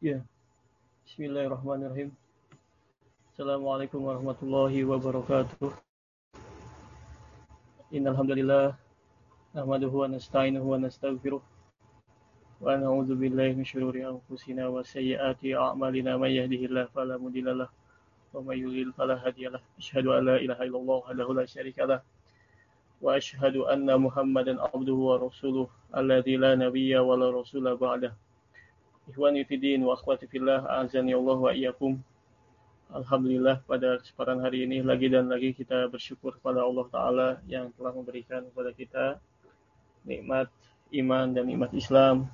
Ya. Bismillahirrahmanirrahim. Assalamualaikum warahmatullahi wabarakatuh. Innal hamdalillah nahmaduhu wa nasta'inuhu wa nastaghfiruh wa na'udzu billahi min shururi anfusina wa sayyiati a'malina may yahdihillahu fala mudhillalah wa may yudlil fala an la ilaha illallah wahdahu la syarikalah wa asyhadu anna Muhammadan abduhu wa rasuluh alladzi la nabiyya wa la rasula ba'dah. Ikhwani fiddin wa akhwati fillah, azani Allah wa iyyakum. Alhamdulillah pada kesempatan hari ini lagi dan lagi kita bersyukur kepada Allah Ta'ala yang telah memberikan kepada kita nikmat iman dan nikmat Islam,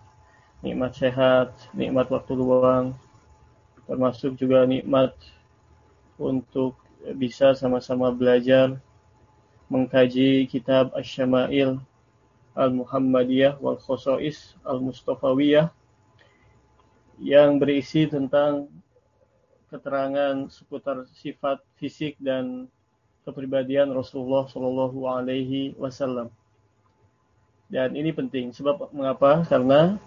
nikmat sehat, nikmat waktu luang, termasuk juga nikmat untuk bisa sama-sama belajar mengkaji kitab Asy-Syama'il Al-Muhammadiyah wal Khosais Al-Mustafawiyah yang berisi tentang keterangan seputar sifat fisik dan kepribadian Rasulullah Shallallahu Alaihi Wasallam. Dan ini penting. Sebab mengapa? Karena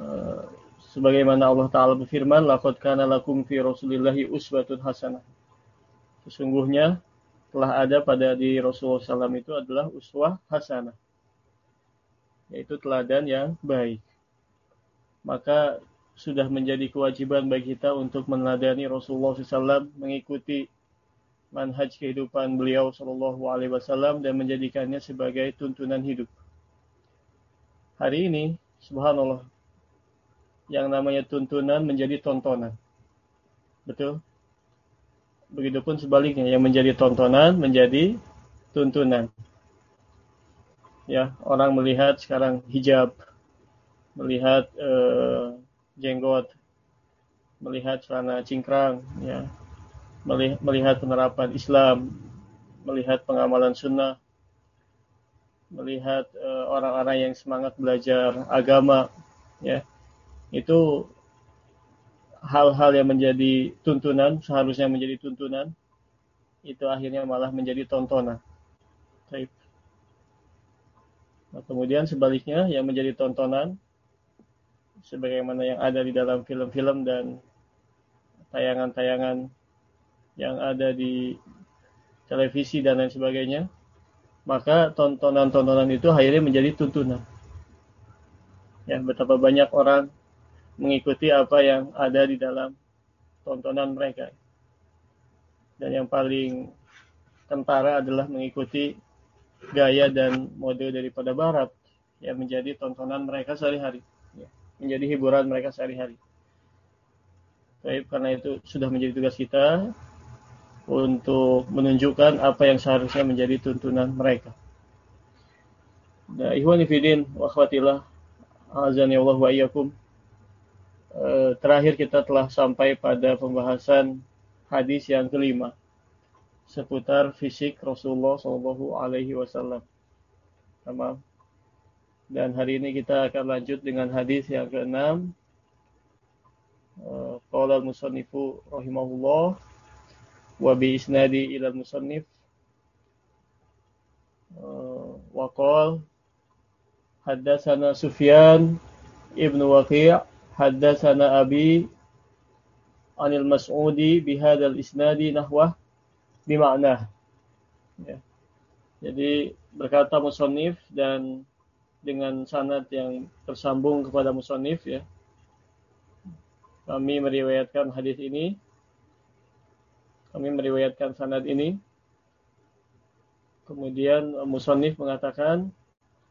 uh, sebagaimana Allah Taala berfirman, "Laqad kana lakum fi Rasulillahi uswatun hasanah." Sesungguhnya telah ada pada di Rasulullah SAW itu adalah uswah hasanah, yaitu teladan yang baik. Maka sudah menjadi kewajiban bagi kita untuk meneladani Rasulullah SAW, mengikuti manhaj kehidupan beliau Shallallahu Alaihi Wasallam dan menjadikannya sebagai tuntunan hidup. Hari ini, Subhanallah, yang namanya tuntunan menjadi tontonan. Betul? Begitupun sebaliknya, yang menjadi tontonan menjadi tuntunan. Ya, orang melihat sekarang hijab, melihat uh, jenggot, melihat celana cingkrang, ya, melihat penerapan Islam, melihat pengamalan sunnah, melihat eh, orang-orang yang semangat belajar agama, ya, itu hal-hal yang menjadi tuntunan, seharusnya menjadi tuntunan, itu akhirnya malah menjadi tontonan. Nah, kemudian sebaliknya yang menjadi tontonan sebagaimana yang ada di dalam film-film dan tayangan-tayangan yang ada di televisi dan lain sebagainya, maka tontonan-tontonan itu akhirnya menjadi tuntunan. Ya, betapa banyak orang mengikuti apa yang ada di dalam tontonan mereka. Dan yang paling kentara adalah mengikuti gaya dan mode daripada barat yang menjadi tontonan mereka sehari-hari menjadi hiburan mereka sehari-hari. Baik, karena itu sudah menjadi tugas kita untuk menunjukkan apa yang seharusnya menjadi tuntunan mereka. Nah, ikhwan ifidin wa akhwatillah, azani Allah wa iyyakum. Eh, terakhir kita telah sampai pada pembahasan hadis yang kelima seputar fisik Rasulullah Shallallahu Alaihi Wasallam. Dan hari ini kita akan lanjut dengan hadis yang keenam. Uh, qala al-musannifu rahimahullah wa bi isnadi ila al-musannif uh, wa qala haddatsana Sufyan ibnu Waqi' haddatsana Abi anil Mas'udi bihadzal isnadi nahwah bima'nah. Ya. Jadi berkata musannif dan dengan sanad yang tersambung kepada musonif ya. Kami meriwayatkan hadis ini. Kami meriwayatkan sanad ini. Kemudian musonif mengatakan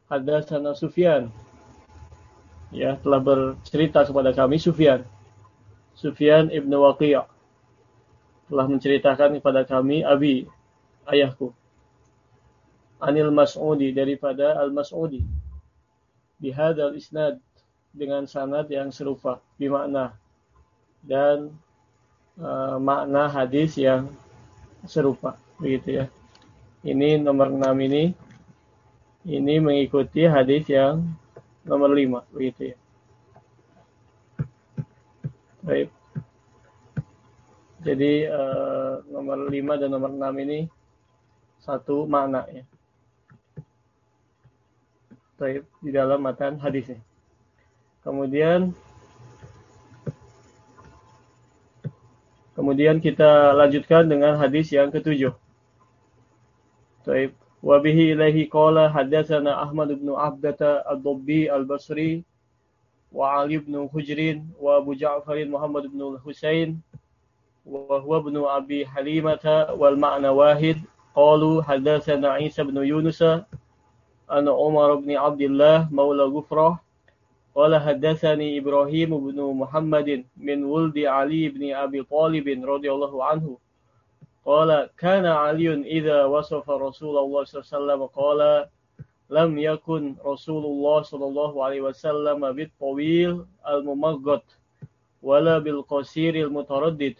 ada sana Sufyan. Ya, telah bercerita kepada kami Sufyan. Sufyan ibnu Waqi' telah menceritakan kepada kami Abi, ayahku. Anil Mas'udi daripada Al-Mas'udi bihadal isnad dengan sanad yang serupa bimakna dan uh, makna hadis yang serupa begitu ya. Ini nomor 6 ini ini mengikuti hadis yang nomor 5 begitu ya. Baik. Jadi uh, nomor 5 dan nomor 6 ini satu makna ya. Di dalam matan hadisnya. Kemudian Kemudian kita lanjutkan dengan hadis yang ketujuh. Taib. Wa bihi ilaihi qala hadatsana Ahmad bin Abdata ad-Dabbi al-Basri wa Ali bin Hujrin wa Abu Ja'far Muhammad bin Husain wa huwa ibn Abi Halimata wal ma'na wahid qalu hadatsana Isa bin Yunus an Umar bin Abdullah maula Ghufrah قال حدثني إبراهيم بن محمد من ولد علي بن أبي طالب رضي الله عنه قال كان علي إذا وصف رسول الله صلى الله عليه وسلم قال لم يكن رسول الله صلى الله عليه وسلم بالطويل الممغط ولا بالقصير المتردد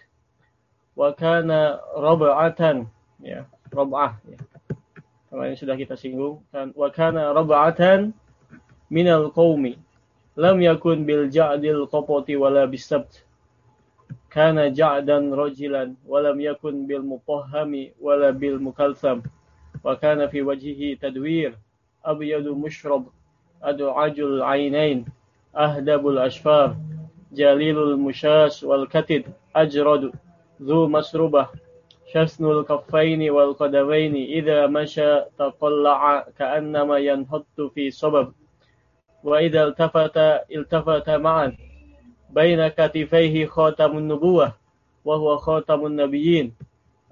وكان ربعة ya ربعة ya. kemarin sudah kita singgung. Dan wa kana rab'atan minal qaumi lam yakun bil ja'dil qopoti wala bisabt kana ja'dan rajilan walam yakun bil mutahhami wala bil mukalsam wa kana fi wajhihi tadwir. Abyadu mushrab adu'ajul ainain ahdabul ashfar jalilul mushas wal katid ajradu dhu masrubah. شسن الكفين والقدمين إذا مشى تقلع كأنما ينحط في صبب. وإذا التفت التفت معا بين كتفيه خاتم النبوة وهو خاتم النبيين.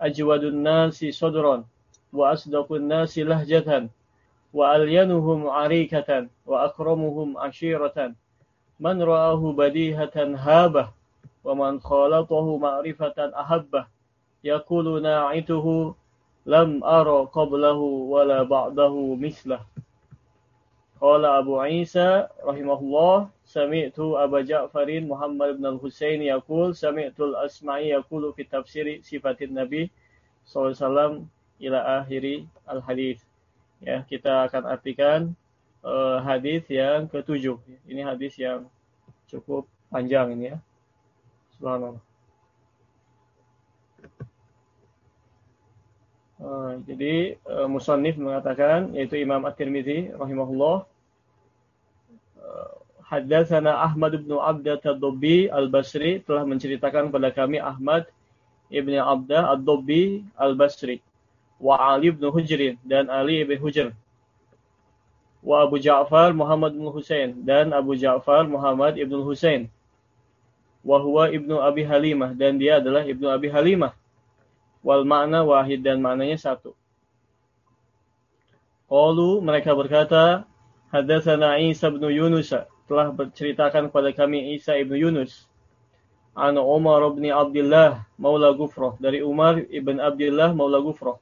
أجود الناس صدرا وأصدق الناس لهجة وألينهم عريكة وأكرمهم عشيرة. من رآه بديهة هابة ومن خالطه معرفة أحبة. yaqulu na'ituhu lam ara qablahu ولا ba'dahu mislah. Qala Abu Isa rahimahullah sami'tu Abu Ja'farin Muhammad bin al-Husain yaqul sami'tu al-Asma'i yaqulu fi tafsiri sifatin Nabi sallallahu alaihi wasallam ila akhiri al-hadis. Ya, kita akan artikan uh, hadis yang ketujuh. Ini hadis yang cukup panjang ini ya. Subhanallah. Uh, jadi uh, musannif mengatakan yaitu Imam At-Tirmizi rahimahullah Haddatsana Ahmad bin Abdah Ad-Dobbi Al-Basri telah menceritakan kepada kami Ahmad ibn Abdah Ad-Dobbi Al-Basri wa Ali bin Hujrin dan Ali bin Hujr wa Abu Ja'far Muhammad bin Husain dan Abu Ja'far Muhammad ibn Husain wa huwa ibnu Abi Halimah dan dia adalah ibnu Abi Halimah wal makna wahid dan maknanya satu. Qalu mereka berkata Hadatsana Isa bin Yunus telah berceritakan kepada kami Isa ibnu Yunus. An Umar bin Abdullah Maula Gufrah. Dari Umar ibn Abdullah Maula Gufrah.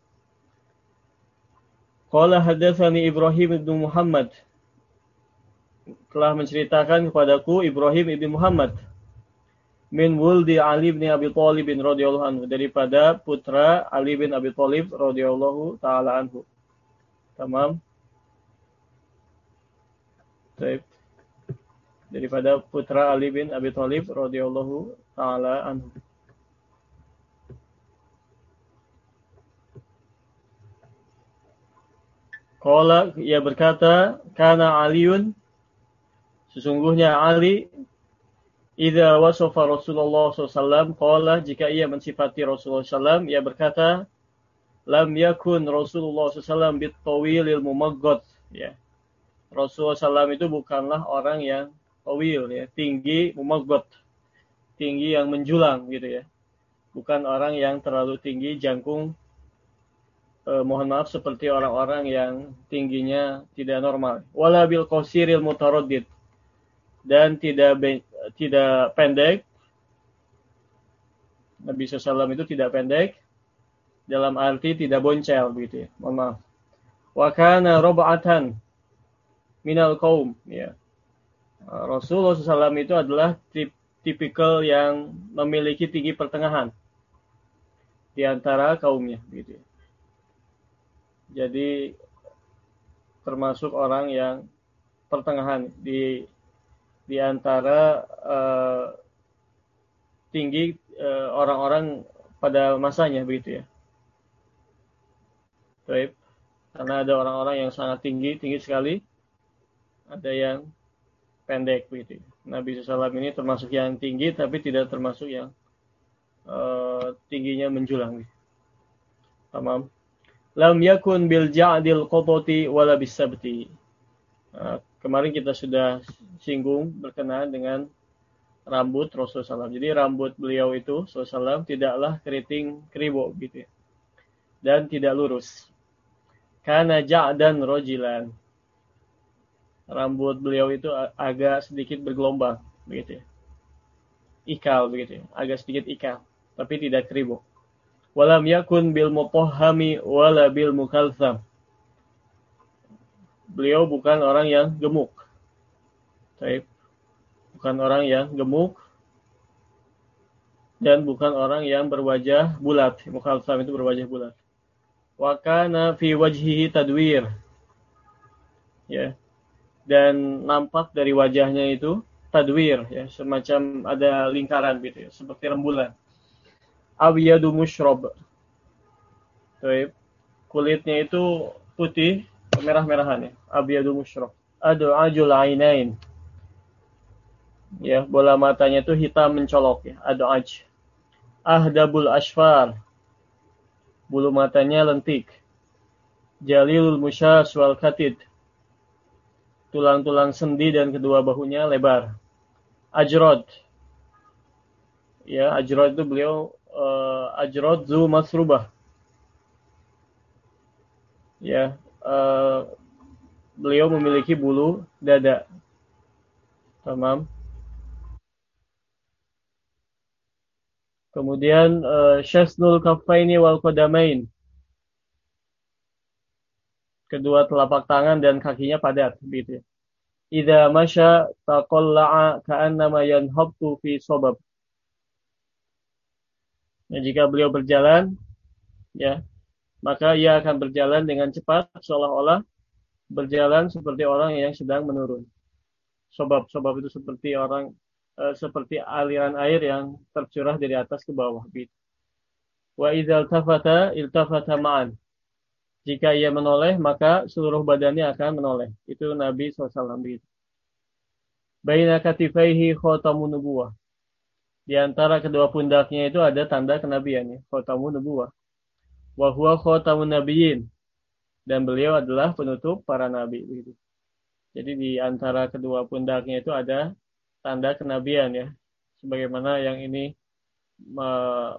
Qala hadatsani Ibrahim ibn Muhammad. Telah menceritakan kepadaku Ibrahim ibn Muhammad min wuldi Ali bin Abi Thalib radhiyallahu anhu daripada putra Ali bin Abi Thalib radhiyallahu taala anhu. Tamam. Baik daripada putra Ali bin Abi Thalib radhiyallahu taala anhu. Qala ia berkata, "Kana Aliun sesungguhnya Ali idza wasafa Rasulullah SAW qala jika ia mensifati Rasulullah SAW ia berkata lam yakun Rasulullah SAW bitawilil mumaggad ya Rasulullah SAW itu bukanlah orang yang tawil ya, tinggi mumagot, tinggi yang menjulang gitu ya. Bukan orang yang terlalu tinggi jangkung eh, mohon maaf seperti orang-orang yang tingginya tidak normal. Wala bil qasiril mutaraddid dan tidak tidak pendek. Nabi SAW itu tidak pendek dalam arti tidak boncel begitu ya. Mohon maaf. Wa kana roba'atan minal kaum ya Rasulullah SAW itu adalah tip, tipikal yang memiliki tinggi pertengahan di antara kaumnya gitu. Jadi termasuk orang yang pertengahan di di antara uh, tinggi uh, orang-orang pada masanya begitu ya. Baik. Karena ada orang-orang yang sangat tinggi, tinggi sekali. Ada yang pendek begitu. Nabi SAW ini termasuk yang tinggi tapi tidak termasuk yang uh, tingginya menjulang. Tamam. Lam yakun bil ja'dil qototi wala bisabti. Uh, kemarin kita sudah singgung berkenaan dengan rambut Rasulullah SAW. Jadi rambut beliau itu SAW tidaklah keriting keribo gitu ya. Dan tidak lurus. Karena ja'dan rojilan. Rambut beliau itu agak sedikit bergelombang begitu ya. Ikal begitu ya. Agak sedikit ikal. Tapi tidak keribo. Walam yakun bil mutohami wala bil mukaltham. Beliau bukan orang yang gemuk. Baik. Bukan orang yang gemuk dan bukan orang yang berwajah bulat. Mukhalsam itu berwajah bulat. Wa kana fi wajhihi tadwir. Ya. Dan nampak dari wajahnya itu tadwir ya, semacam ada lingkaran gitu ya, seperti rembulan abyadu mushrob. Kulitnya itu putih, merah-merahan ya. Mushrob. Adu ajul ainain. Ya, bola matanya itu hitam mencolok ya. Adu aj. Ahdabul ashfar. Bulu matanya lentik. Jalilul musyas wal katid. Tulang-tulang sendi dan kedua bahunya lebar. Ajrod. Ya, ajrod itu beliau uh, ajrod zu masrubah. Ya, uh, beliau memiliki bulu dada. Tamam. Kemudian uh, syasnul kafaini wal qadamain. Kedua telapak tangan dan kakinya padat gitu. Idza masya taqalla'a ka'annama yanhabtu fi sabab. Ya, jika beliau berjalan, ya, maka ia akan berjalan dengan cepat seolah-olah berjalan seperti orang yang sedang menurun. Sobab-sobab itu seperti orang uh, seperti aliran air yang tercurah dari atas ke bawah. Wa idzal tafata iltafata ma'an. Jika ia menoleh, maka seluruh badannya akan menoleh. Itu Nabi SAW. Gitu. Baina katifaihi khotamun nubuwah. Di antara kedua pundaknya itu ada tanda kenabian ya, khotamu nubuwah. Wa huwa khotamun nabiyyin. Dan beliau adalah penutup para nabi begitu. Jadi di antara kedua pundaknya itu ada tanda kenabian ya. Sebagaimana yang ini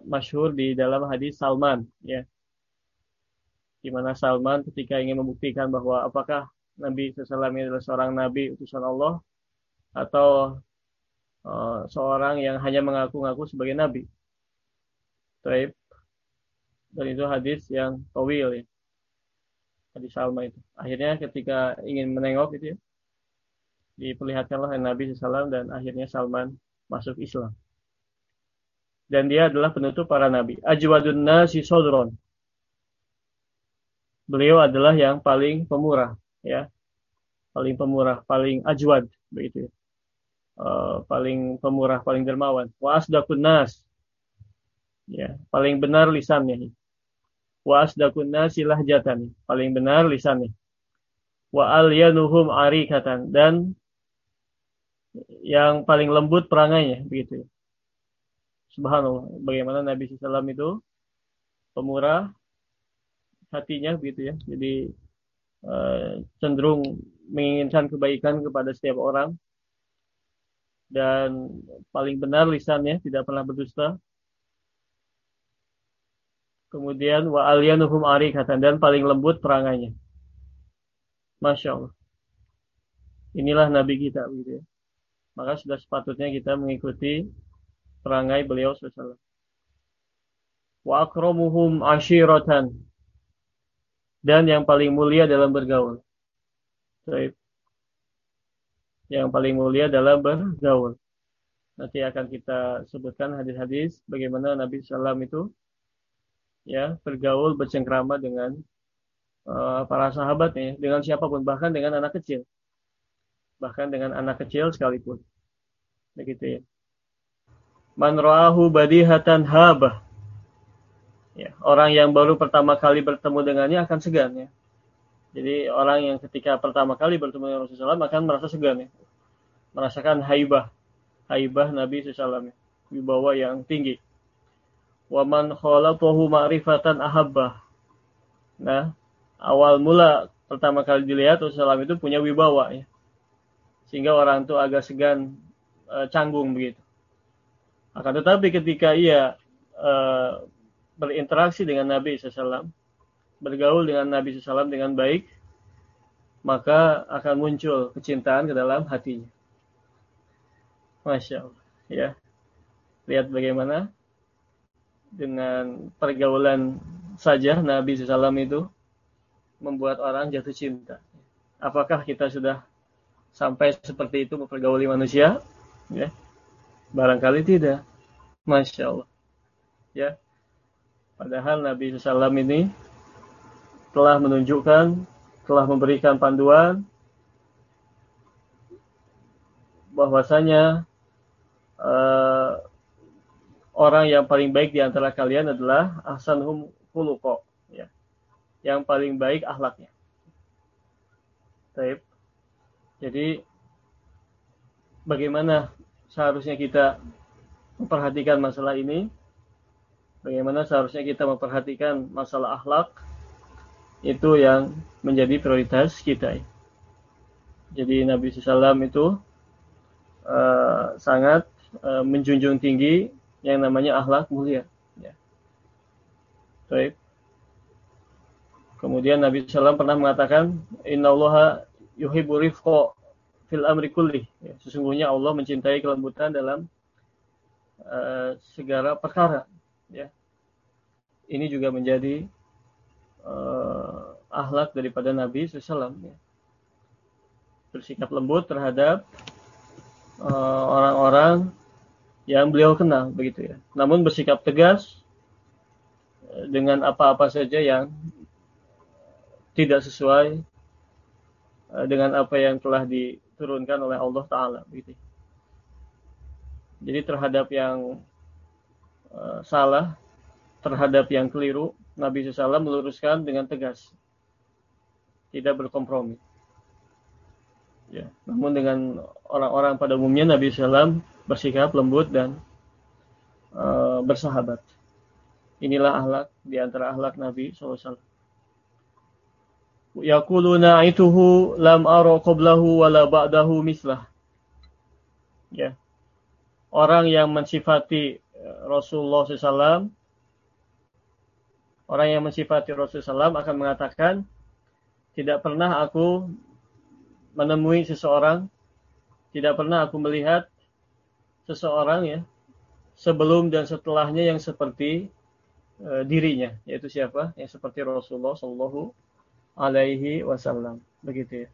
masyhur di dalam hadis Salman ya. Di mana Salman ketika ingin membuktikan bahwa apakah Nabi SAW adalah seorang nabi utusan Allah atau uh, seorang yang hanya mengaku-ngaku sebagai nabi. Taib. Dan itu hadis yang tawil ya. Hadis Salma itu. Akhirnya ketika ingin menengok itu ya, diperlihatkanlah Nabi SAW dan akhirnya Salman masuk Islam. Dan dia adalah penutup para nabi. Ajwadun nasi sodron. Beliau adalah yang paling pemurah, ya, paling pemurah, paling ajwad, begitu ya uh, paling pemurah, paling dermawan. Wa nas. Ya, paling benar lisannya. Wa asdaqun nasi lahjatan. Paling benar lisannya. Wa alyanuhum arikatan dan yang paling lembut perangainya begitu. Subhanallah, bagaimana Nabi SAW itu pemurah hatinya begitu ya. Jadi uh, cenderung menginginkan kebaikan kepada setiap orang dan paling benar lisannya tidak pernah berdusta. Kemudian wa aliyanuhum arikatan dan paling lembut perangainya. Masya Allah. Inilah Nabi kita gitu ya. Maka sudah sepatutnya kita mengikuti perangai beliau SAW. Wa akramuhum ashiratan. Dan yang paling mulia dalam bergaul. Baik yang paling mulia dalam bergaul. Nanti akan kita sebutkan hadis-hadis bagaimana Nabi Sallam itu ya bergaul bercengkrama dengan uh, para sahabatnya, dengan siapa pun, bahkan dengan anak kecil, bahkan dengan anak kecil sekalipun. Begitu ya. Man badihatan habah. Ya, orang yang baru pertama kali bertemu dengannya akan segan ya. Jadi orang yang ketika pertama kali bertemu dengan Rasulullah akan merasa segan ya. Merasakan haibah. Haibah Nabi SAW. Wibawa yang tinggi. Wa man khalatahu ma'rifatan ahabbah. Nah, awal mula pertama kali dilihat Rasulullah itu punya wibawa ya. Sehingga orang itu agak segan e, canggung begitu. Akan tetapi ketika ia e, berinteraksi dengan Nabi SAW, bergaul dengan Nabi SAW dengan baik, maka akan muncul kecintaan ke dalam hatinya. Masya Allah. Ya. Lihat bagaimana dengan pergaulan saja Nabi SAW itu membuat orang jatuh cinta. Apakah kita sudah sampai seperti itu mempergauli manusia? Ya. Barangkali tidak. Masya Allah. Ya. Padahal Nabi SAW ini telah menunjukkan, telah memberikan panduan bahwasanya uh, orang yang paling baik di antara kalian adalah ahsanhum khuluqa ya. Yang paling baik akhlaknya. Baik. Jadi bagaimana seharusnya kita memperhatikan masalah ini? Bagaimana seharusnya kita memperhatikan masalah akhlak? Itu yang menjadi prioritas kita. Jadi Nabi SAW itu uh, sangat uh, menjunjung tinggi yang namanya akhlak mulia. Ya. Baik. Kemudian Nabi SAW pernah mengatakan, Inna Allah yuhibu rifqa fil amri kulli. Ya, sesungguhnya Allah mencintai kelembutan dalam uh, segala perkara. Ya. Ini juga menjadi uh, akhlak daripada Nabi SAW. Ya. Bersikap lembut terhadap Eh, orang-orang yang beliau kenal begitu ya. Namun bersikap tegas eh, dengan apa-apa saja yang tidak sesuai eh, dengan apa yang telah diturunkan oleh Allah Taala begitu. Jadi terhadap yang salah, terhadap yang keliru, Nabi SAW meluruskan dengan tegas, tidak berkompromi. Ya. Namun dengan orang-orang pada umumnya Nabi SAW bersikap lembut dan uh, bersahabat. Inilah akhlak di antara akhlak Nabi SAW. Yaquluna ituhu lam ara qablahu wala ba'dahu mislah. Ya. Orang yang mensifati eh, Rasulullah SAW orang yang mensifati Rasulullah SAW akan mengatakan tidak pernah aku menemui seseorang, tidak pernah aku melihat seseorang ya sebelum dan setelahnya yang seperti uh, dirinya, yaitu siapa? Yang seperti Rasulullah Shallallahu Alaihi Wasallam, begitu ya.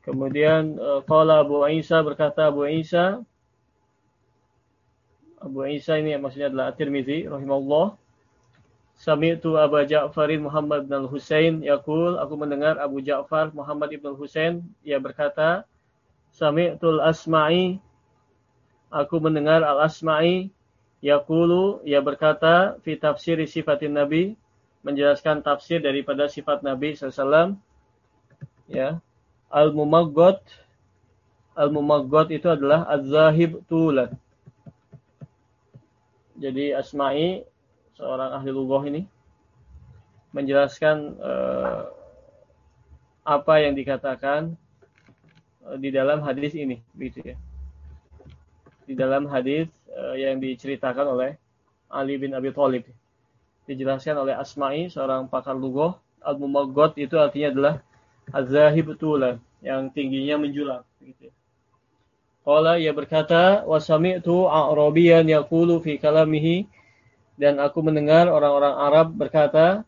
Kemudian uh, Abu Isa berkata Abu Isa Abu Isa ini maksudnya adalah At-Tirmizi rahimahullah Sami'tu Abu Ja'farin Muhammad bin Al-Husain yaqul aku mendengar Abu Ja'far Muhammad ibn Al-Husain ia berkata Sami'tul Asma'i aku mendengar Al-Asma'i yaqulu ia berkata fi tafsir sifatin Nabi menjelaskan tafsir daripada sifat Nabi sallallahu ya. Al-Mumaggad Al-Mumaggad itu adalah Az-Zahib Tulan jadi Asma'i seorang ahli lughah ini menjelaskan uh, apa yang dikatakan uh, di dalam hadis ini, begitu ya. Di dalam hadis uh, yang diceritakan oleh Ali bin Abi Thalib. Dijelaskan oleh Asma'i, seorang pakar lughah. Al-Mumaggad itu artinya adalah az-zahib yang tingginya menjulang, begitu ya. Qala ia berkata, "Wa sami'tu A'rabiyan yaqulu fi kalamihi" dan aku mendengar orang-orang Arab berkata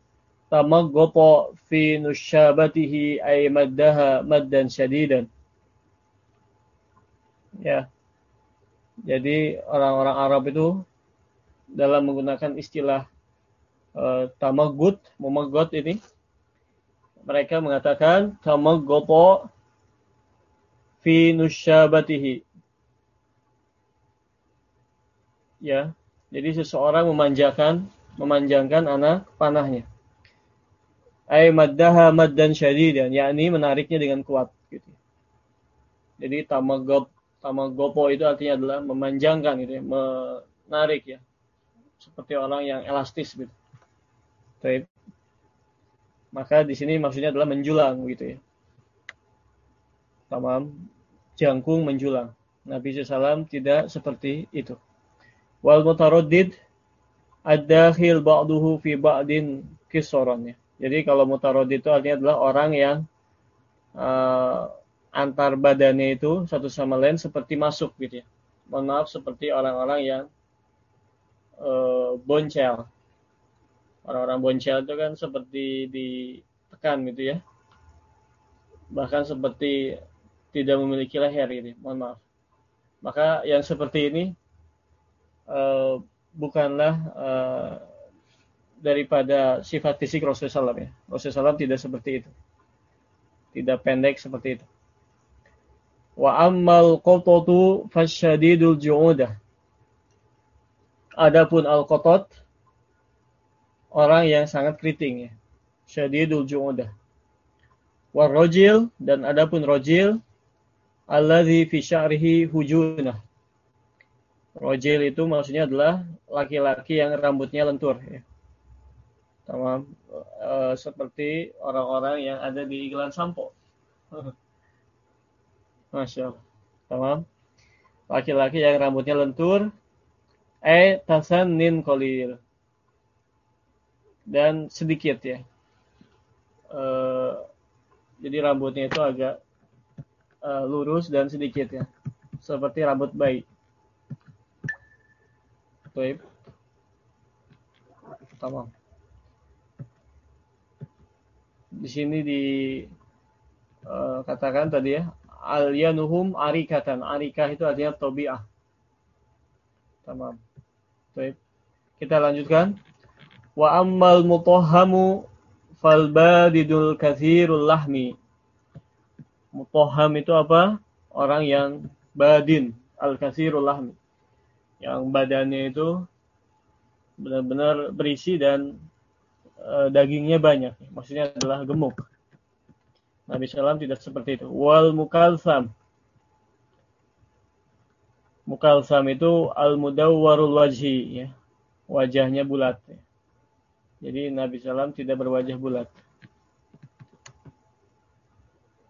tamaggopo fi nusyabatihi ay maddaha maddan syadidan ya jadi orang-orang Arab itu dalam menggunakan istilah uh, tamagut mumagot ini mereka mengatakan tamaggopo fi nusyabatihi ya jadi seseorang memanjakan memanjangkan anak panahnya. Ay maddaha maddan syadidan, yakni menariknya dengan kuat gitu. Jadi tamagop tamagopo itu artinya adalah memanjangkan gitu ya, menarik ya. seperti orang yang elastis gitu. Baik. Maka di sini maksudnya adalah menjulang gitu ya. Tamam. Jangkung menjulang. Nabi SAW tidak seperti itu. Wal mutaraddid ad-dakhil ba'duhu fi ba'din kisoron ya. Jadi kalau mutaraddid itu artinya adalah orang yang uh, antar badannya itu satu sama lain seperti masuk gitu ya. Mohon maaf seperti orang-orang yang uh, boncel. Orang-orang boncel itu kan seperti ditekan gitu ya. Bahkan seperti tidak memiliki leher gitu. Mohon maaf. Maka yang seperti ini uh, bukanlah uh, daripada sifat fisik Rasulullah SAW ya. Rasulullah SAW tidak seperti itu. Tidak pendek seperti itu. Wa ammal qatatu fasyadidul ju'udah. Adapun al-qatat orang yang sangat keriting ya. Syadidul ju'udah. Wa rajil dan adapun rajil alladhi fi sya'rihi hujunah. Rojil itu maksudnya adalah laki-laki yang rambutnya lentur ya. Sama e, seperti orang-orang yang ada di iklan sampo. Masya Allah. Laki-laki yang rambutnya lentur. Eh, tasan nin kolil. Dan sedikit ya. Uh, jadi rambutnya itu agak uh, lurus dan sedikit ya. Seperti rambut bayi. Baik. Tamam. Di sini dikatakan uh, tadi ya alyanuhum arikatan. Arikah itu artinya tobiah. Tamam. Baik. Kita lanjutkan. Wa ammal mutahhamu fal badidul kathirul lahmi. Mutahham itu apa? Orang yang badin, al kathirul lahmi. Yang badannya itu benar-benar berisi dan e, dagingnya banyak. Maksudnya adalah gemuk. Nabi SAW tidak seperti itu. Wal mukalsam. Mukalsam itu al mudawwarul wajhi ya. Wajahnya bulat ya. Jadi Nabi SAW tidak berwajah bulat.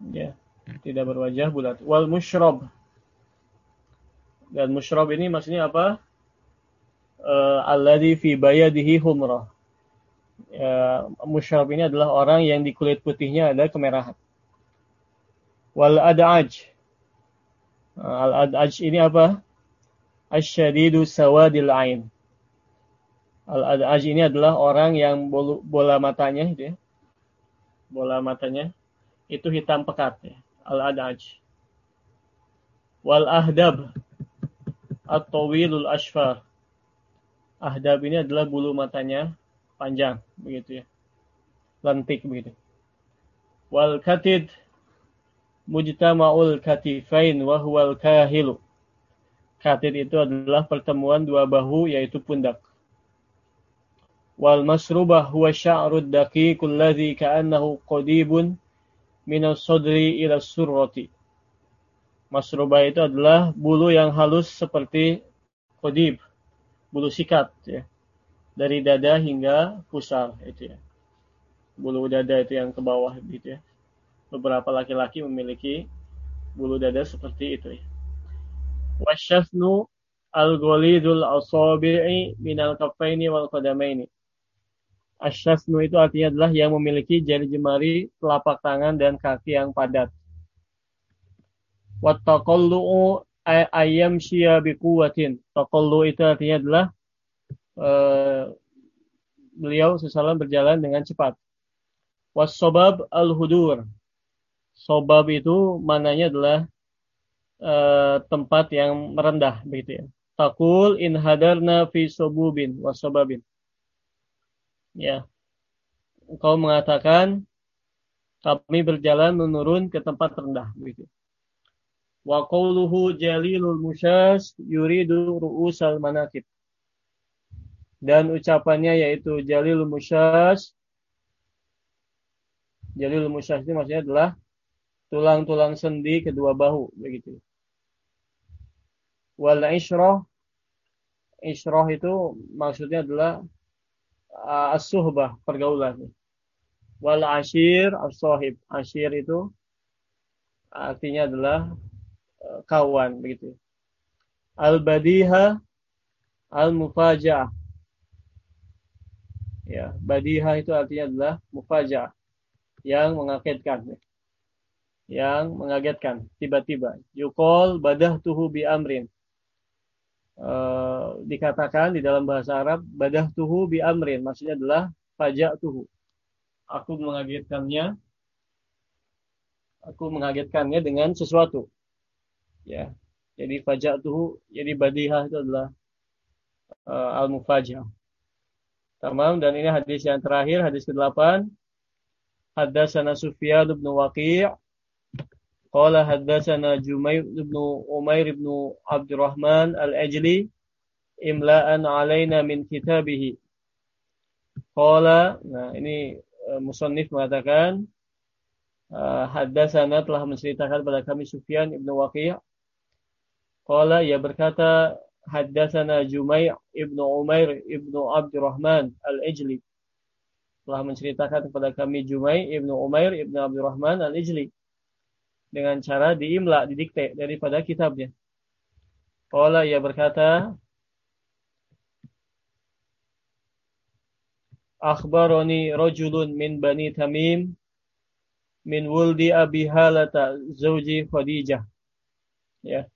Ya, tidak berwajah bulat. Wal mushrob. Dan mushrob ini maksudnya apa? Uh, alladhi fi bayadihi humrah. Ya, mushrob ini adalah orang yang di kulit putihnya ada kemerahan. Wal ad'aj. Al ad'aj ini apa? Asyadidu sawadil ain. Al ad'aj ini adalah orang yang bola matanya itu ya. Bola matanya itu hitam pekat ya. Al ad'aj. Wal ahdab at-tawilul ashfar. Ahdab ini adalah bulu matanya panjang begitu ya. Lentik begitu. Wal katid mujtama'ul katifain wa huwal kahilu. Katid itu adalah pertemuan dua bahu yaitu pundak. Wal masrubah huwa sya'rud daqiqul ladzi ka'annahu qadibun min as-sadri ila surrati. Masrubah itu adalah bulu yang halus seperti qadib, bulu sikat ya. Dari dada hingga pusar itu ya. Bulu dada itu yang ke bawah gitu ya beberapa laki-laki memiliki bulu dada seperti itu ya. Wasyafnu al-ghalidul asabi'i minal kaffaini wal qadamaini. Asyafnu itu artinya adalah yang memiliki jari jemari, telapak tangan dan kaki yang padat. Wattaqallu'u ayam syia biquwatin. Taqallu itu artinya adalah uh, beliau sesalam berjalan dengan cepat. Wasobab al-hudur sobab itu mananya adalah uh, tempat yang merendah begitu ya. Takul in hadarna fi sobubin wasobabin. Ya. Engkau mengatakan kami berjalan menurun ke tempat rendah begitu. Wa qawluhu jalilul musyas yuridu ru'usal manakib. Dan ucapannya yaitu jalilul musyas Jalilul musyas itu maksudnya adalah tulang-tulang sendi kedua bahu begitu. Wal isyrah Isroh itu maksudnya adalah uh, as-suhbah, pergaulan. Wal ashir as-sohib. Ashir itu artinya adalah uh, kawan begitu. Al-badiha al-mufaja'ah. Ya, badiha itu artinya adalah mufaja'ah yang mengagetkan. Yang mengagetkan. Tiba-tiba. Yukol badah tuhu bi amrin. Uh, dikatakan di dalam bahasa Arab badah tuhu bi amrin. Maksudnya adalah pajak tuhu aku mengagetkannya aku mengagetkannya dengan sesuatu. Ya jadi pajak tuhu jadi badihah itu adalah uh, al mufajah tamam dan ini hadis yang terakhir hadis ke-8 Haddatsana Sufyan bin Waqi' قال حدثنا جمير بن أمير بن عبد الرحمن الأجلي إملاء علينا من كتابه قال nah ini uh, musannif mengatakan uh, haddatsana telah menceritakan pada kami Sufyan ibnu Waqi' Qala ia berkata haddatsana Jumai' ibnu Umair ibnu Abdurrahman al-Ijli telah menceritakan kepada kami Jumai' ibnu Umair ibnu Abdurrahman al-Ijli dengan cara diimla, didikte daripada kitabnya. Qala ia berkata, Akhbaroni rajulun min Bani Tamim min wuldi Abi Halata zauji Khadijah. Ya.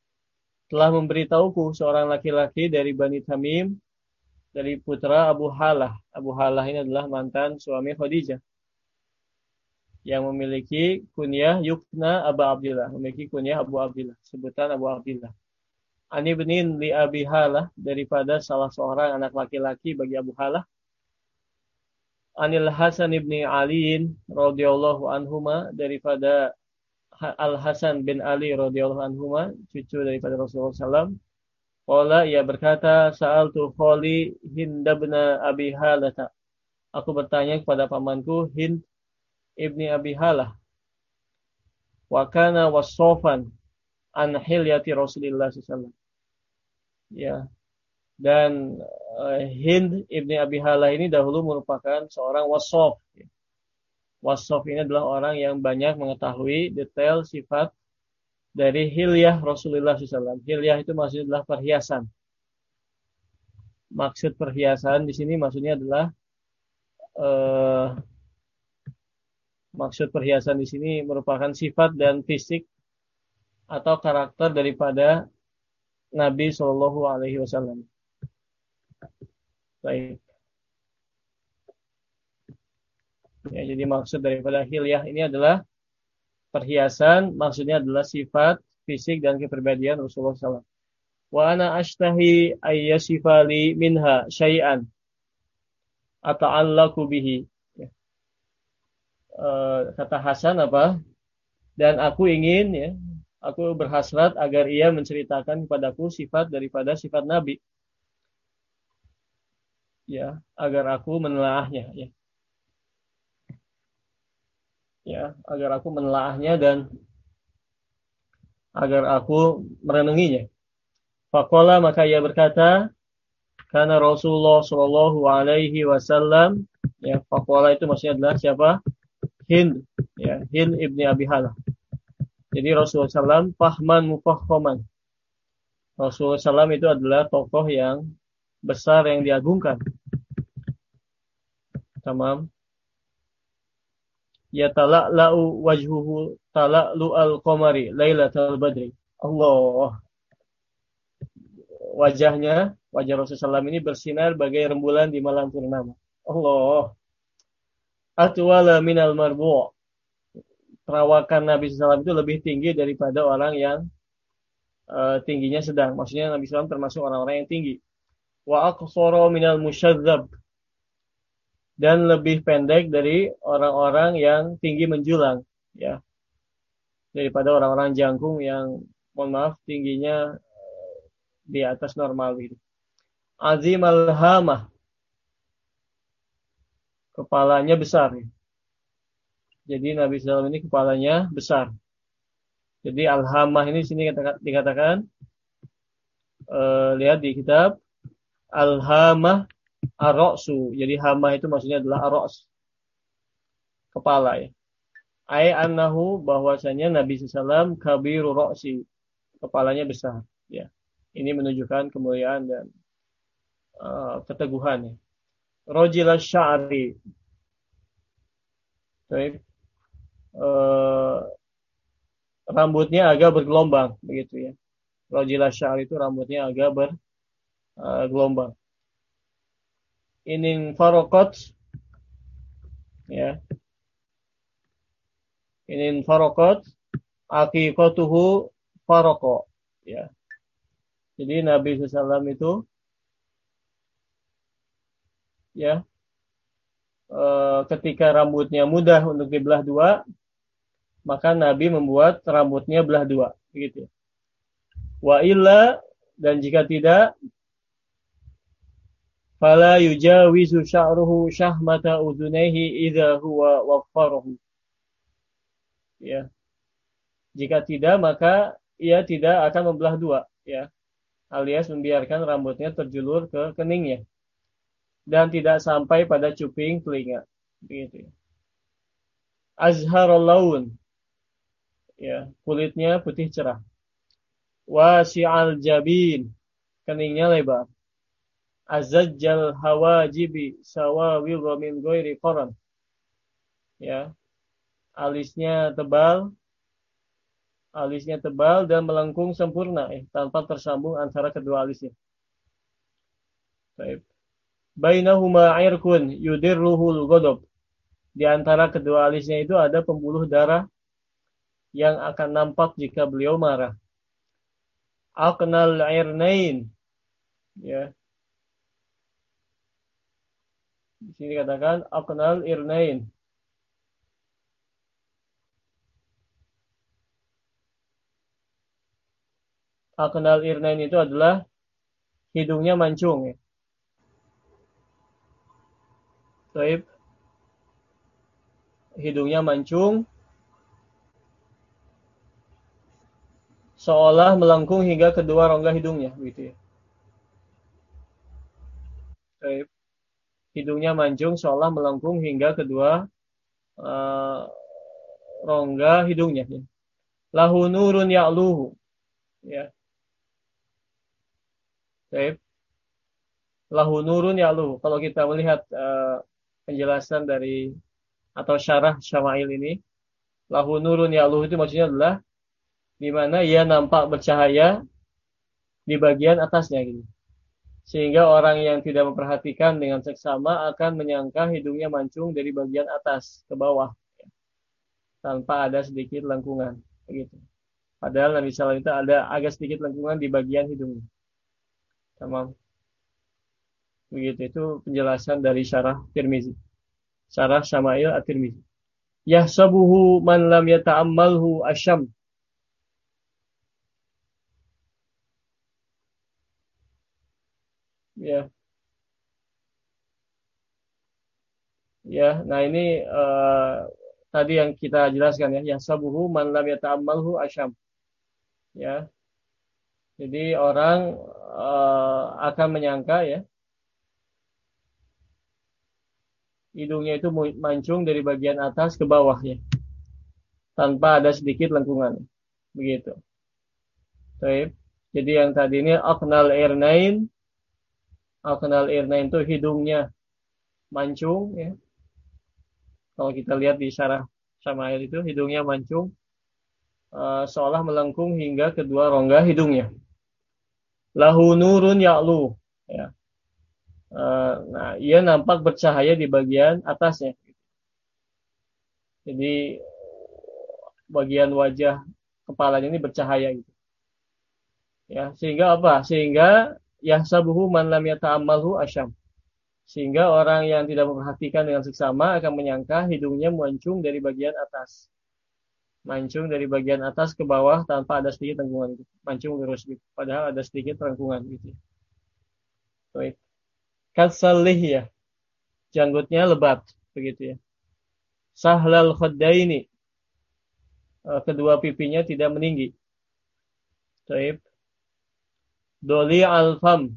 Telah memberitahuku seorang laki-laki dari Bani Tamim dari putra Abu Halah. Abu Halah ini adalah mantan suami Khadijah yang memiliki kunyah Yukna Abu Abdillah, memiliki kunyah Abu Abdillah, sebutan Abu Abdillah. Ani benin li Abi Halah daripada salah seorang anak laki-laki bagi Abu Halah. Anil Hasan ibni Aliin radhiyallahu anhuma daripada Al Hasan bin Ali radhiyallahu anhuma cucu daripada Rasulullah SAW. Qala ia berkata Saal tu kholi hindabna Abi Halata. Aku bertanya kepada pamanku Hind ibni Abi Halah wa kana wasofan an hilyati Rasulullah SAW. Ya. Dan uh, Hind ibni Abi Halah ini dahulu merupakan seorang wasof. Wasof ini adalah orang yang banyak mengetahui detail sifat dari hilyah Rasulullah SAW. Hilyah itu maksudnya adalah perhiasan. Maksud perhiasan di sini maksudnya adalah uh, Maksud perhiasan di sini merupakan sifat dan fisik atau karakter daripada Nabi Shallallahu Alaihi Wasallam. Baik. Ya, jadi maksud daripada hilyah ini adalah perhiasan, maksudnya adalah sifat fisik dan kepribadian Rasulullah SAW. Wa ana ashtahi ayyasifali minha syai'an ata'allaku bihi uh, kata Hasan apa? Dan aku ingin ya, aku berhasrat agar ia menceritakan kepadaku sifat daripada sifat Nabi. Ya, agar aku menelaahnya ya. Ya, agar aku menelaahnya dan agar aku merenunginya. Fakola maka ia berkata, karena Rasulullah Shallallahu Alaihi Wasallam, ya Fakola itu maksudnya adalah siapa? Hind, ya, Hind ibni Abi Halah. Jadi Rasulullah SAW pahman mufahhoman. Rasulullah SAW itu adalah tokoh yang besar yang diagungkan. Tamam. Ya tala'la'u wajhuhu tala'lu al-qamari laylatul badri. Allah. Wajahnya, wajah Rasulullah SAW ini bersinar bagai rembulan di malam purnama. Allah atwala minal marbu' perawakan Nabi SAW itu lebih tinggi daripada orang yang uh, tingginya sedang. Maksudnya Nabi SAW termasuk orang-orang yang tinggi. Wa aqsara minal musyadzab dan lebih pendek dari orang-orang yang tinggi menjulang, ya. Daripada orang-orang jangkung yang mohon maaf tingginya uh, di atas normal gitu. Azim al-hamah kepalanya besar. Jadi Nabi SAW ini kepalanya besar. Jadi Al-Hamah ini sini dikatakan, uh, lihat di kitab Al-hamah ar-ra'su. Jadi hamah itu maksudnya adalah ar-ra's. Kepala ya. Ai annahu bahwasanya Nabi SAW kabiru ra'si. Kepalanya besar. Ya. Ini menunjukkan kemuliaan dan uh, keteguhan ya. Rojila sya'ri. Uh, rambutnya agak bergelombang begitu ya. Rojila syar itu rambutnya agak bergelombang. Uh, Ini farokot ya. Ini farokot akikotuhu faroko ya. Jadi Nabi SAW itu ya e, ketika rambutnya mudah untuk dibelah dua, maka Nabi membuat rambutnya belah dua, begitu. Wa illa dan jika tidak fala yujawizu sya'ruhu syahmata udunaihi idza huwa waffarahu. Ya. Jika tidak maka ia tidak akan membelah dua, ya. Alias membiarkan rambutnya terjulur ke keningnya dan tidak sampai pada cuping telinga. Begitu. Azharul laun ya kulitnya putih cerah. Wasi'al jabin. Keningnya lebar. Azajjal hawajibi sawawil min ghairi qaran. Ya. Alisnya tebal. Alisnya tebal dan melengkung sempurna eh, tanpa tersambung antara kedua alisnya. Baik. Bainahuma irkun yudirruhul ghadab. Di antara kedua alisnya itu ada pembuluh darah yang akan nampak jika beliau marah. Aqnal irnain. Ya. Di sini katakan aqnal irnain. Aqnal irnain itu adalah hidungnya mancung ya. Taib. Hidungnya mancung, seolah melengkung hingga kedua rongga hidungnya gitu ya. Baik. Hidungnya mancung seolah melengkung hingga kedua uh, rongga hidungnya. Ya. Lahu nurun ya'luhu. Ya. Baik. Lahu nurun ya'luhu. Kalau kita melihat uh, penjelasan dari atau syarah Syama'il ini, lahu nurun ya'luhu itu maksudnya adalah di mana ia nampak bercahaya di bagian atasnya gitu. Sehingga orang yang tidak memperhatikan dengan seksama akan menyangka hidungnya mancung dari bagian atas ke bawah ya. tanpa ada sedikit lengkungan begitu. Padahal Nabi Sallallahu itu ada agak sedikit lengkungan di bagian hidungnya. Tamam. Begitu itu penjelasan dari syarah Tirmizi. Syarah Syama'il At-Tirmizi. Yahsabuhu man lam yata'ammalhu asyam Ya. Ya, nah ini uh, tadi yang kita jelaskan ya, ya sabuhu man lam yata'ammalhu asyam. Ya. Jadi orang uh, akan menyangka ya hidungnya itu mancung dari bagian atas ke bawah ya. Tanpa ada sedikit lengkungan. Begitu. Baik. Jadi yang tadi ini aknal irnain Al-Kanal Irnain itu hidungnya mancung ya. Kalau kita lihat di syarah Syama'il itu hidungnya mancung uh, seolah melengkung hingga kedua rongga hidungnya. Lahu nurun ya'lu ya. Uh, nah, ia nampak bercahaya di bagian atasnya. Jadi bagian wajah kepalanya ini bercahaya gitu. Ya, sehingga apa? Sehingga yahsabuhu man lam asyam. Sehingga orang yang tidak memperhatikan dengan seksama akan menyangka hidungnya mancung dari bagian atas. Mancung dari bagian atas ke bawah tanpa ada sedikit rengkungan. Gitu. Mancung lurus gitu. Padahal ada sedikit rengkungan gitu. Baik. Katsalih ya. Janggutnya lebat. Begitu ya. Sahlal khaddaini. Eh, kedua pipinya tidak meninggi. Baik. Doli al-fam.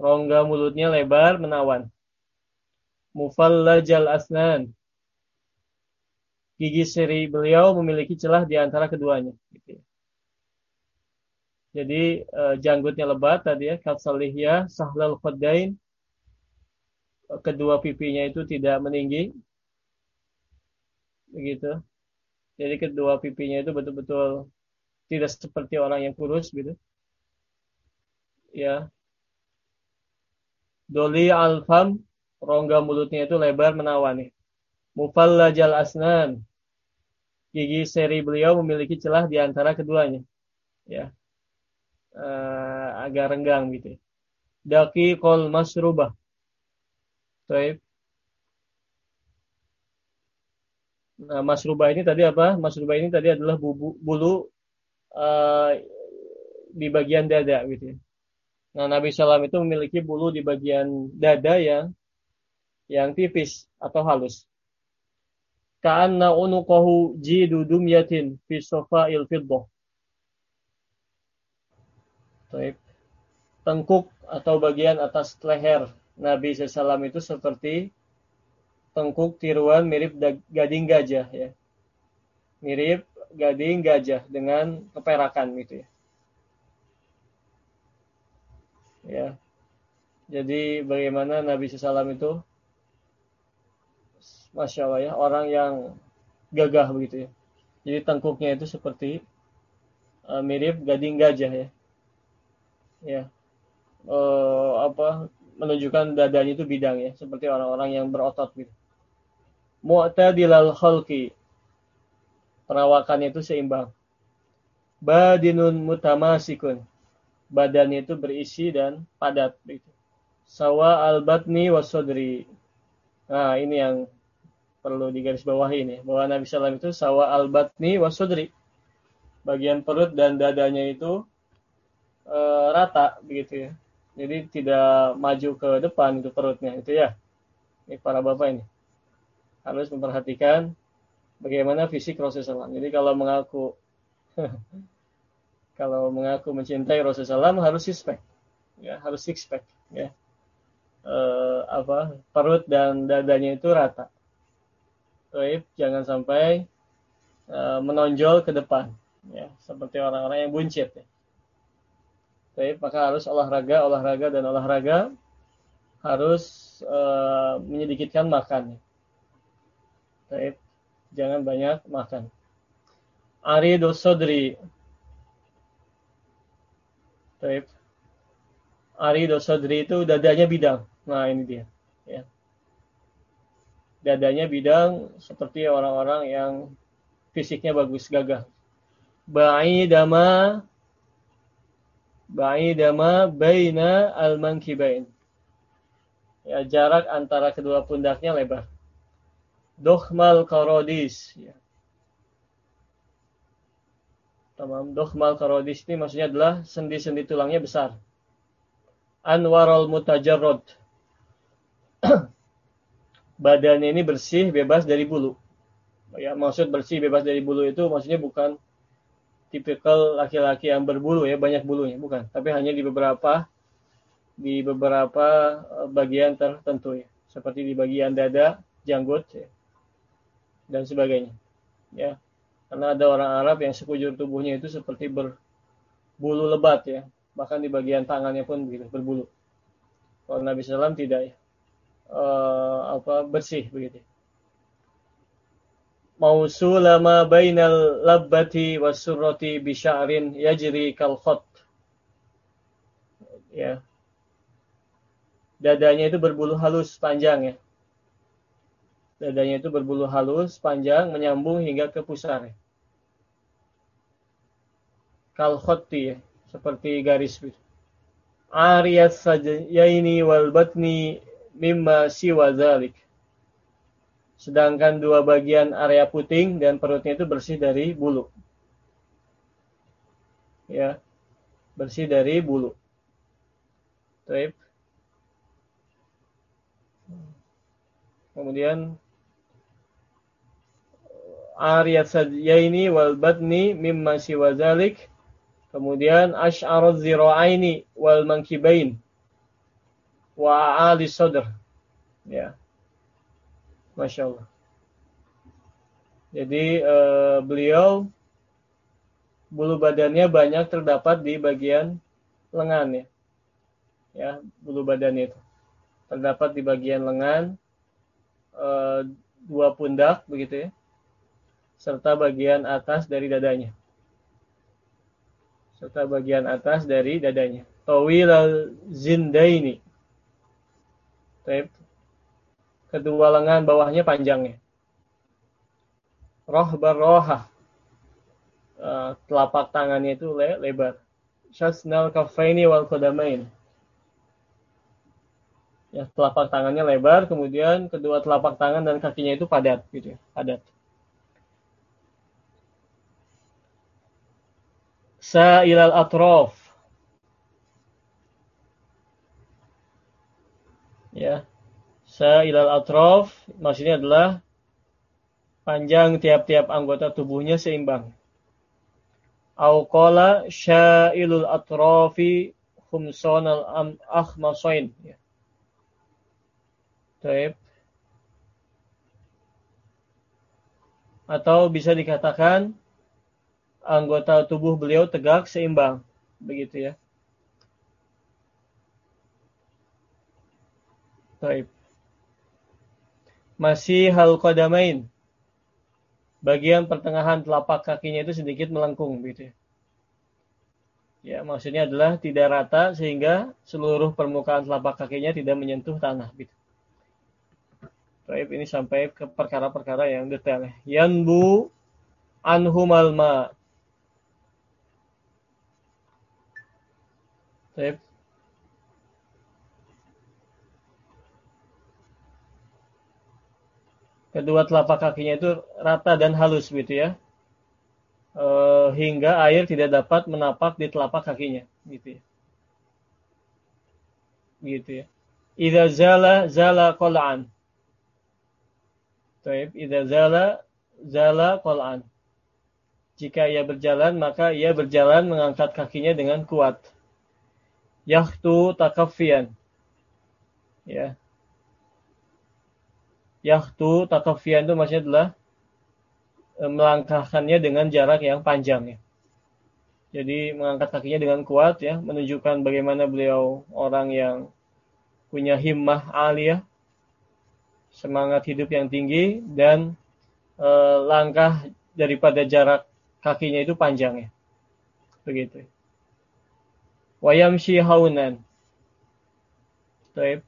Rongga mulutnya lebar menawan. Mufallajal asnan. Gigi seri beliau memiliki celah di antara keduanya. Gitu ya. Jadi e, janggutnya lebat tadi ya, katsalihya, sahlal khaddain. Kedua pipinya itu tidak meninggi. Begitu. Jadi kedua pipinya itu betul-betul tidak seperti orang yang kurus gitu. Ya. Doli alfam, rongga mulutnya itu lebar menawan nih. Mufallajal asnan. Gigi seri beliau memiliki celah di antara keduanya. Ya uh, agak renggang gitu. Daki kol masrubah. Taib. Nah, masrubah ini tadi apa? Masrubah ini tadi adalah bubu, bulu uh, di bagian dada gitu ya. Nah, Nabi Sallam itu memiliki bulu di bagian dada yang yang tipis atau halus. Ka'anna unuqahu jidu dumyatin fi il fiddah Taib. Tengkuk atau bagian atas leher Nabi SAW itu seperti tengkuk tiruan mirip gading gajah ya. Mirip gading gajah dengan keperakan gitu ya. Ya. Jadi bagaimana Nabi SAW itu Masya Allah ya, orang yang gagah begitu ya. Jadi tengkuknya itu seperti uh, mirip gading gajah ya ya uh, apa menunjukkan dadanya itu bidang ya seperti orang-orang yang berotot gitu. Mu'tadilal khalqi perawakannya itu seimbang. Badinun mutamasikun badannya itu berisi dan padat gitu. Sawa al-batni wasodri. Nah, ini yang perlu digarisbawahi ini bahwa Nabi SAW itu sawa al-batni wasodri. Bagian perut dan dadanya itu e, rata begitu ya. Jadi tidak maju ke depan itu perutnya itu ya. Ini para bapak ini harus memperhatikan bagaimana fisik Rasulullah. Jadi kalau mengaku kalau mengaku mencintai Rasulullah harus six pack, ya harus six pack, ya. E, apa perut dan dadanya itu rata. Jangan sampai e, menonjol ke depan, ya seperti orang-orang yang buncit. Ya. Baik, maka harus olahraga, olahraga dan olahraga harus uh, menyedikitkan makan. Baik, jangan banyak makan. Ari dosodri. Baik. Ari dosodri itu dadanya bidang. Nah ini dia. Ya. Dadanya bidang seperti orang-orang yang fisiknya bagus, gagah. Ba'i dama ba'idama baina al-mankibain. Ya, jarak antara kedua pundaknya lebar. Dohmal karodis. Ya. Tamam. Dohmal karodis ini maksudnya adalah sendi-sendi tulangnya besar. Anwarul mutajarrod. Badannya ini bersih, bebas dari bulu. Ya, maksud bersih, bebas dari bulu itu maksudnya bukan tipikal laki-laki yang berbulu ya, banyak bulunya, bukan. Tapi hanya di beberapa di beberapa eh, bagian tertentu ya, seperti di bagian dada, janggut ya, dan sebagainya. Ya. Karena ada orang Arab yang sekujur tubuhnya itu seperti berbulu lebat ya, bahkan di bagian tangannya pun begitu berbulu. Kalau Nabi SAW tidak ya, uh, apa bersih begitu mausulama bainal labbati wasurrati bisya'rin yajri kal khat. Ya. Dadanya itu berbulu halus panjang ya. Dadanya itu berbulu halus panjang menyambung hingga ke pusar. Ya. Ya, seperti garis gitu. Ariyat sajaini wal batni mimma siwa zalik Sedangkan dua bagian area puting dan perutnya itu bersih dari bulu. Ya. Bersih dari bulu. Taib. Kemudian ariyat ini wal badni mimma siwazalik. Kemudian ash'aruz zira'aini wal mankibain. wa ali sadr. Ya. Masya Allah. Jadi uh, beliau bulu badannya banyak terdapat di bagian lengan ya. Ya, bulu badannya itu terdapat di bagian lengan uh, dua pundak begitu ya. Serta bagian atas dari dadanya. Serta bagian atas dari dadanya. Tawil al-zindaini. Kedua lengan bawahnya panjangnya. Roh baroha. Uh, telapak tangannya itu le lebar. Shasnal kafaini wal kodamain. Ya, telapak tangannya lebar, kemudian kedua telapak tangan dan kakinya itu padat, gitu ya, padat. Sa'ilal atrof. ya ilal atrof maksudnya adalah panjang tiap-tiap anggota tubuhnya seimbang. Auqala sya'ilul atrofi khumsonal akhmasoin. Ya. Taib. Atau bisa dikatakan anggota tubuh beliau tegak seimbang. Begitu ya. Taib. Masih hal kodamain. Bagian pertengahan telapak kakinya itu sedikit melengkung gitu ya. Ya, maksudnya adalah tidak rata sehingga seluruh permukaan telapak kakinya tidak menyentuh tanah gitu. Taib ini sampai ke perkara-perkara yang detail. Ya. Yanbu anhumal ma. Kedua telapak kakinya itu rata dan halus gitu ya. E, hingga air tidak dapat menapak di telapak kakinya gitu ya. Gitu ya. Idza zala zala qol'an Taib, idza zala zala qol'an jika ia berjalan maka ia berjalan mengangkat kakinya dengan kuat. Yahtu takafian ya Yahtu takafian itu maksudnya adalah e, melangkahkannya dengan jarak yang panjang ya. Jadi mengangkat kakinya dengan kuat ya, menunjukkan bagaimana beliau orang yang punya himmah aliyah, semangat hidup yang tinggi dan e, langkah daripada jarak kakinya itu panjang ya. Begitu. Wayamshi haunan. Taib.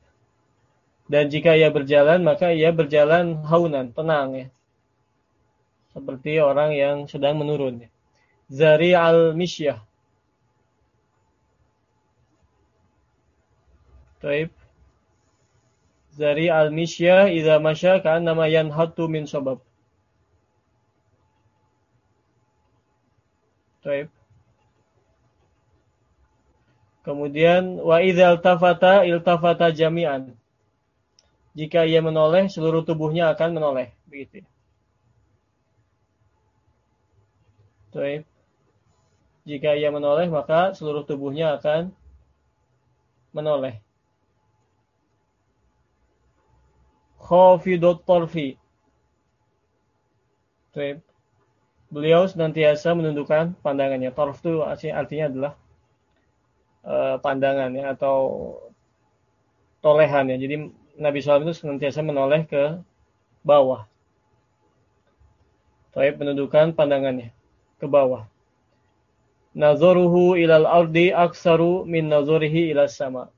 Dan jika ia berjalan, maka ia berjalan haunan, tenang ya. Seperti orang yang sedang menurun. Ya. Zari al-misyah. Taib. Zari al-misyah idza masya ka'annama yanhatu min sabab. Taib. Kemudian wa idza iltafata iltafata jami'an jika ia menoleh, seluruh tubuhnya akan menoleh. Begitu. Tuh, jika ia menoleh, maka seluruh tubuhnya akan menoleh. Khafidot torfi. Tuh, beliau senantiasa menundukkan pandangannya. Torf itu artinya adalah uh, pandangan ya, atau tolehan ya. Jadi Nabi SAW itu senantiasa menoleh ke bawah. Tapi pendudukan pandangannya ke bawah. Nazoruhu ilal ardi aksaru min nazorihi ilal sama.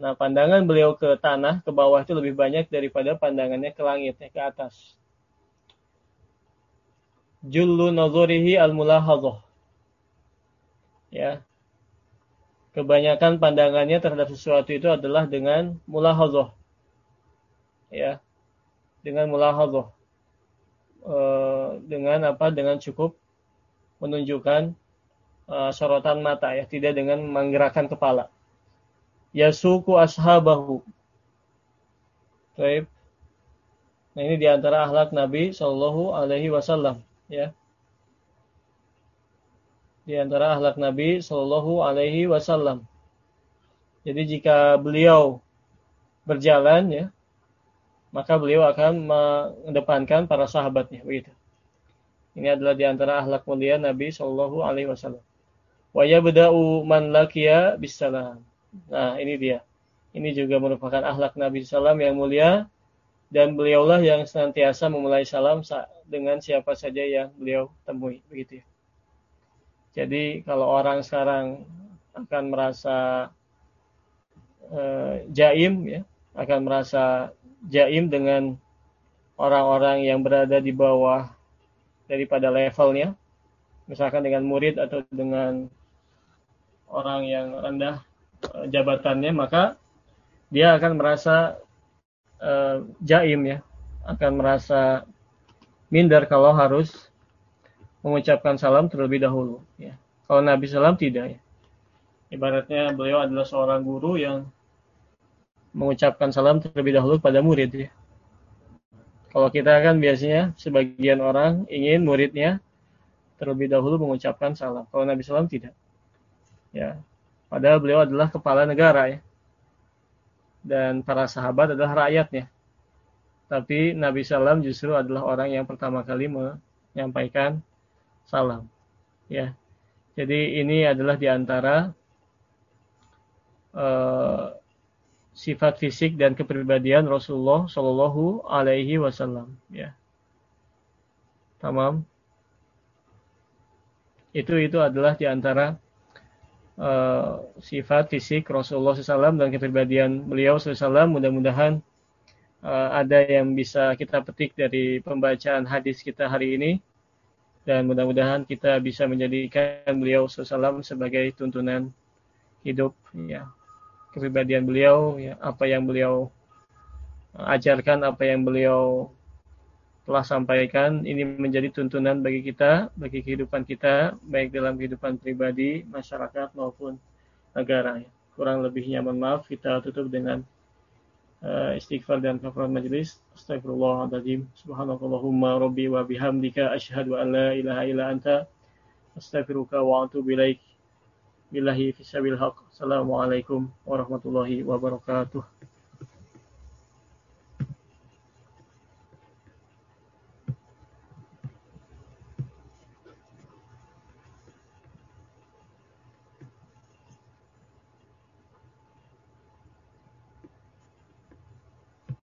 Nah, pandangan beliau ke tanah, ke bawah itu lebih banyak daripada pandangannya ke langit, ke atas. Jullu nazorihi al-mulahadhah. Ya, kebanyakan pandangannya terhadap sesuatu itu adalah dengan mulahadzah. Ya. Dengan mulahadzah. E, dengan apa? Dengan cukup menunjukkan e, sorotan mata ya, tidak dengan menggerakkan kepala. Yasuku ashabahu. Baik. Nah ini di antara akhlak Nabi Shallallahu Alaihi Wasallam, ya di antara akhlak Nabi Shallallahu Alaihi Wasallam. Jadi jika beliau berjalan ya, maka beliau akan mengedepankan para sahabatnya begitu. Ini adalah di antara akhlak mulia Nabi Shallallahu alaihi wasallam. Wa yabda'u man laqiya bisalam. Nah, ini dia. Ini juga merupakan akhlak Nabi Sallam yang mulia dan beliaulah yang senantiasa memulai salam dengan siapa saja yang beliau temui begitu ya. Jadi kalau orang sekarang akan merasa uh, jaim ya, akan merasa jaim dengan orang-orang yang berada di bawah daripada levelnya, misalkan dengan murid atau dengan orang yang rendah uh, jabatannya, maka dia akan merasa uh, jaim ya, akan merasa minder kalau harus mengucapkan salam terlebih dahulu. Ya. Kalau Nabi Salam tidak ya. Ibaratnya beliau adalah seorang guru yang mengucapkan salam terlebih dahulu pada murid ya. Kalau kita kan biasanya sebagian orang ingin muridnya terlebih dahulu mengucapkan salam. Kalau Nabi Salam tidak. Ya. Padahal beliau adalah kepala negara ya dan para sahabat adalah rakyatnya. Tapi Nabi Sallam justru adalah orang yang pertama kali menyampaikan salam. Ya, jadi ini adalah di antara uh, sifat fisik dan kepribadian Rasulullah Shallallahu Alaihi Wasallam. Ya, tamam. Itu itu adalah di antara uh, sifat fisik Rasulullah SAW dan kepribadian beliau SAW. Mudah-mudahan uh, ada yang bisa kita petik dari pembacaan hadis kita hari ini. Dan mudah-mudahan kita bisa menjadikan beliau SAW sebagai tuntunan hidup. Ya. Kepribadian beliau, ya, apa yang beliau ajarkan, apa yang beliau telah sampaikan ini menjadi tuntunan bagi kita, bagi kehidupan kita, baik dalam kehidupan pribadi, masyarakat maupun negara. Kurang lebihnya mohon maaf, kita tutup dengan istighfar dan kafarat majlis. Astagfirullahaladzim. Subhanakallahumma rabbi wa bihamdika asyhadu an la ilaha illa anta astaghfiruka wa atubu ilaik. Billahi fisabil haq. Assalamualaikum warahmatullahi wabarakatuh.